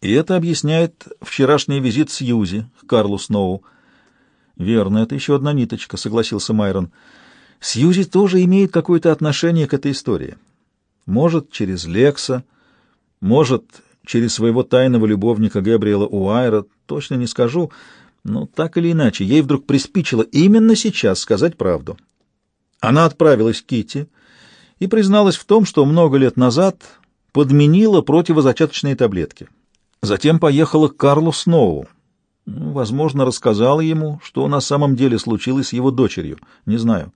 И это объясняет вчерашний визит Сьюзи к Карлу Сноу. «Верно, это еще одна ниточка», — согласился Майрон. «Сьюзи тоже имеет какое-то отношение к этой истории. Может, через Лекса, может, через своего тайного любовника Габриэла Уайра, точно не скажу, но так или иначе, ей вдруг приспичило именно сейчас сказать правду. Она отправилась к Кити и призналась в том, что много лет назад подменила противозачаточные таблетки. Затем поехала к Карлу Сноу. Ну, возможно, рассказала ему, что на самом деле случилось с его дочерью. Не знаю.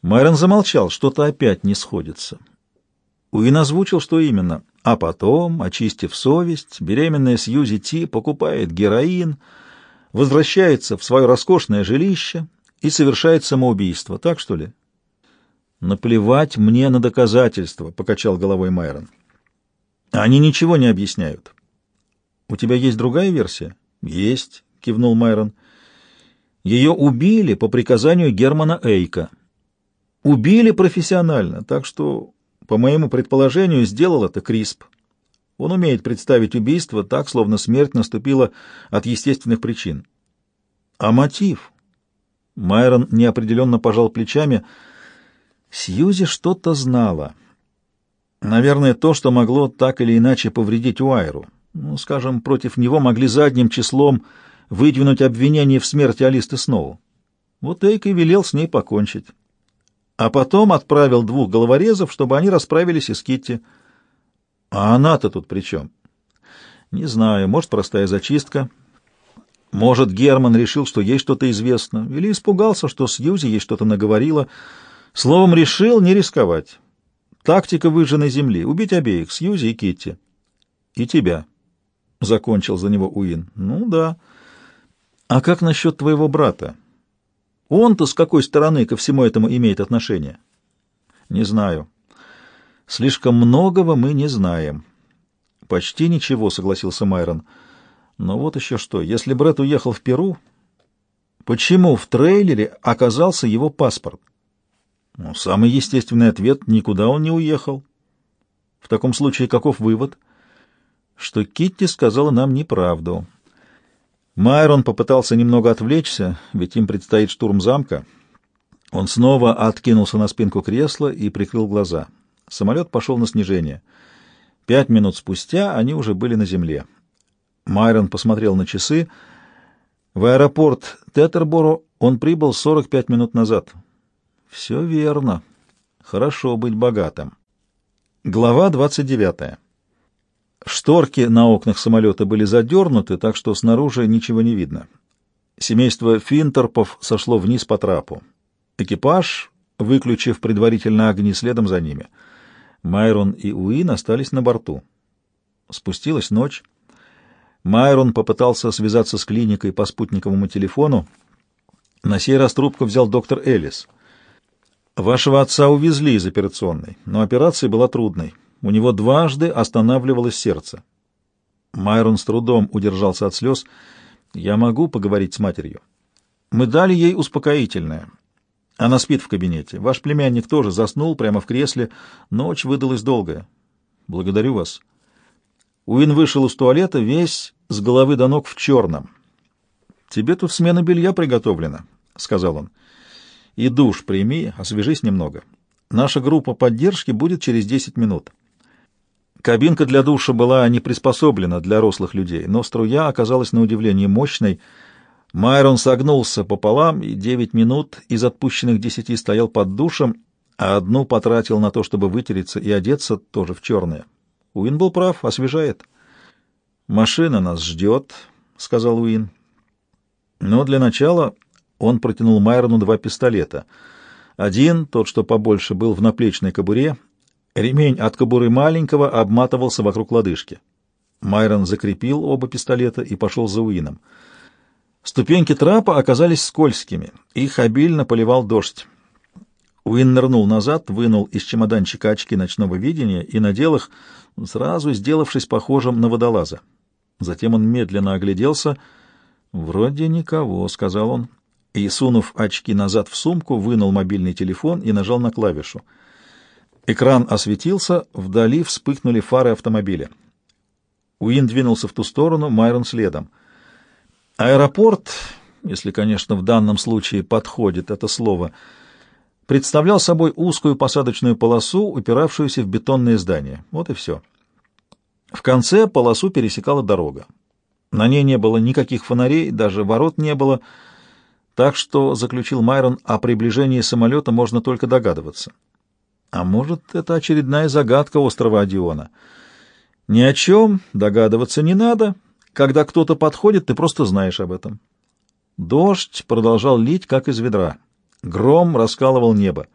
Майрон замолчал, что-то опять не сходится. Уин озвучил, что именно. А потом, очистив совесть, беременная Сьюзи Ти покупает героин, возвращается в свое роскошное жилище и совершает самоубийство. Так что ли? Наплевать мне на доказательства, покачал головой Майрон. Они ничего не объясняют. У тебя есть другая версия? Есть, кивнул Майрон. Ее убили по приказанию Германа Эйка. Убили профессионально, так что, по моему предположению, сделал это Крисп. Он умеет представить убийство так, словно смерть наступила от естественных причин. А мотив? Майрон неопределенно пожал плечами. Сьюзи что-то знала. Наверное, то, что могло так или иначе повредить Уайру. Ну, скажем, против него могли задним числом выдвинуть обвинение в смерти Алисты Сноу. Вот Эйк и велел с ней покончить. А потом отправил двух головорезов, чтобы они расправились и с Китти. А она-то тут при чем? Не знаю, может, простая зачистка. Может, Герман решил, что ей что-то известно, или испугался, что Сьюзи ей что-то наговорила. Словом, решил не рисковать. Тактика выжженной земли — убить обеих, Сьюзи и Китти. И тебя. — закончил за него Уин. — Ну да. А как насчет твоего брата? Он-то с какой стороны ко всему этому имеет отношение? — Не знаю. Слишком многого мы не знаем. — Почти ничего, — согласился Майрон. — Но вот еще что. Если Брэд уехал в Перу, почему в трейлере оказался его паспорт? Ну, самый естественный ответ — никуда он не уехал. В таком случае каков вывод — что Китти сказала нам неправду. Майрон попытался немного отвлечься, ведь им предстоит штурм замка. Он снова откинулся на спинку кресла и прикрыл глаза. Самолет пошел на снижение. Пять минут спустя они уже были на земле. Майрон посмотрел на часы. В аэропорт Тетерборо он прибыл 45 минут назад. Все верно. Хорошо быть богатым. Глава 29. Шторки на окнах самолета были задернуты, так что снаружи ничего не видно. Семейство Финтерпов сошло вниз по трапу. Экипаж, выключив предварительно огни следом за ними. Майрон и Уин остались на борту. Спустилась ночь. Майрон попытался связаться с клиникой по спутниковому телефону. На сей раз трубку взял доктор Элис. «Вашего отца увезли из операционной, но операция была трудной. У него дважды останавливалось сердце. Майрон с трудом удержался от слез. «Я могу поговорить с матерью?» «Мы дали ей успокоительное. Она спит в кабинете. Ваш племянник тоже заснул прямо в кресле. Ночь выдалась долгая. Благодарю вас». Уин вышел из туалета весь с головы до ног в черном. «Тебе тут смена белья приготовлена», — сказал он. «И душ прими, освежись немного. Наша группа поддержки будет через десять минут». Кабинка для душа была не приспособлена для рослых людей, но струя оказалась на удивление мощной. Майрон согнулся пополам и девять минут из отпущенных десяти стоял под душем, а одну потратил на то, чтобы вытереться и одеться тоже в черное. Уин был прав, освежает. «Машина нас ждет», — сказал Уин. Но для начала он протянул Майрону два пистолета. Один, тот, что побольше, был в наплечной кобуре — Ремень от кобуры маленького обматывался вокруг лодыжки. Майрон закрепил оба пистолета и пошел за Уином. Ступеньки трапа оказались скользкими, их обильно поливал дождь. Уин нырнул назад, вынул из чемоданчика очки ночного видения и надел их, сразу сделавшись похожим на водолаза. Затем он медленно огляделся. «Вроде никого», — сказал он, и, сунув очки назад в сумку, вынул мобильный телефон и нажал на клавишу — Экран осветился, вдали вспыхнули фары автомобиля. Уин двинулся в ту сторону, Майрон следом. Аэропорт, если, конечно, в данном случае подходит это слово, представлял собой узкую посадочную полосу, упиравшуюся в бетонное здание. Вот и все. В конце полосу пересекала дорога. На ней не было никаких фонарей, даже ворот не было, так что, заключил Майрон, о приближении самолета можно только догадываться. А может, это очередная загадка острова Одиона. Ни о чем догадываться не надо. Когда кто-то подходит, ты просто знаешь об этом. Дождь продолжал лить, как из ведра. Гром раскалывал небо.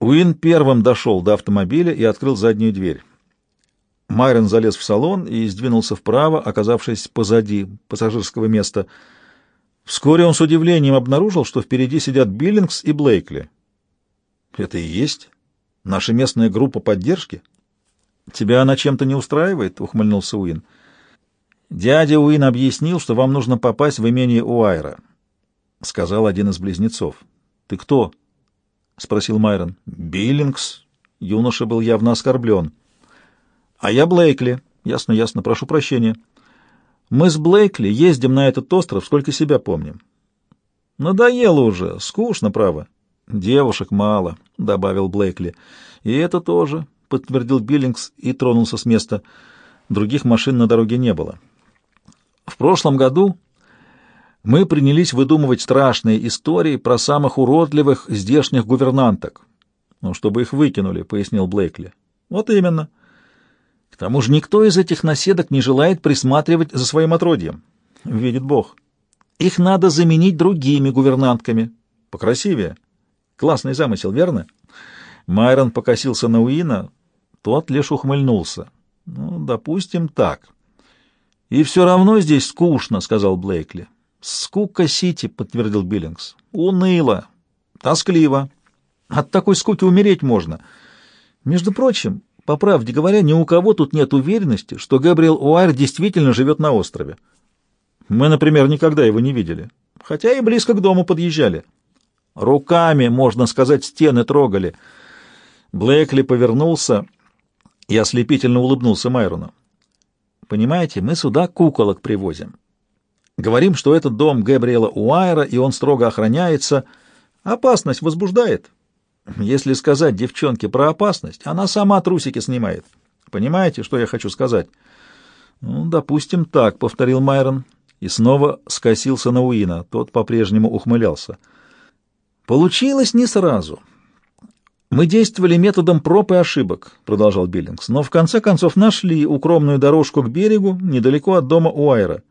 Уин первым дошел до автомобиля и открыл заднюю дверь. Майрон залез в салон и сдвинулся вправо, оказавшись позади пассажирского места. Вскоре он с удивлением обнаружил, что впереди сидят Биллингс и Блейкли. «Это и есть наша местная группа поддержки?» «Тебя она чем-то не устраивает?» — ухмыльнулся Уин. «Дядя Уин объяснил, что вам нужно попасть в имение Уайра», — сказал один из близнецов. «Ты кто?» — спросил Майрон. «Биллингс». Юноша был явно оскорблен. А я Блейкли. Ясно, ясно, прошу прощения. Мы с Блейкли ездим на этот остров, сколько себя помним. Надоело уже, скучно, право. Девушек мало, добавил Блейкли. И это тоже, подтвердил Биллингс и тронулся с места. Других машин на дороге не было. В прошлом году мы принялись выдумывать страшные истории про самых уродливых здешних гувернанток. Ну, чтобы их выкинули, пояснил Блейкли. Вот именно. К тому же никто из этих наседок не желает присматривать за своим отродьем. Видит Бог. Их надо заменить другими гувернантками. Покрасивее. Классный замысел, верно? Майрон покосился на Уина. Тот лишь ухмыльнулся. Ну, допустим, так. И все равно здесь скучно, сказал Блейкли. Скука-сити, подтвердил Биллингс. Уныло. Тоскливо. От такой скуки умереть можно. Между прочим, по правде говоря, ни у кого тут нет уверенности, что Габриэл Уайр действительно живет на острове. Мы, например, никогда его не видели, хотя и близко к дому подъезжали. Руками, можно сказать, стены трогали. Блэкли повернулся и ослепительно улыбнулся Майрону. «Понимаете, мы сюда куколок привозим. Говорим, что этот дом Габриэла Уайра, и он строго охраняется. Опасность возбуждает. Если сказать девчонке про опасность, она сама трусики снимает. Понимаете, что я хочу сказать? Ну, допустим, так, повторил Майрон и снова скосился на Уина. Тот по-прежнему ухмылялся. Получилось не сразу. Мы действовали методом проб и ошибок, продолжал Биллингс, но в конце концов нашли укромную дорожку к берегу недалеко от дома Уайра.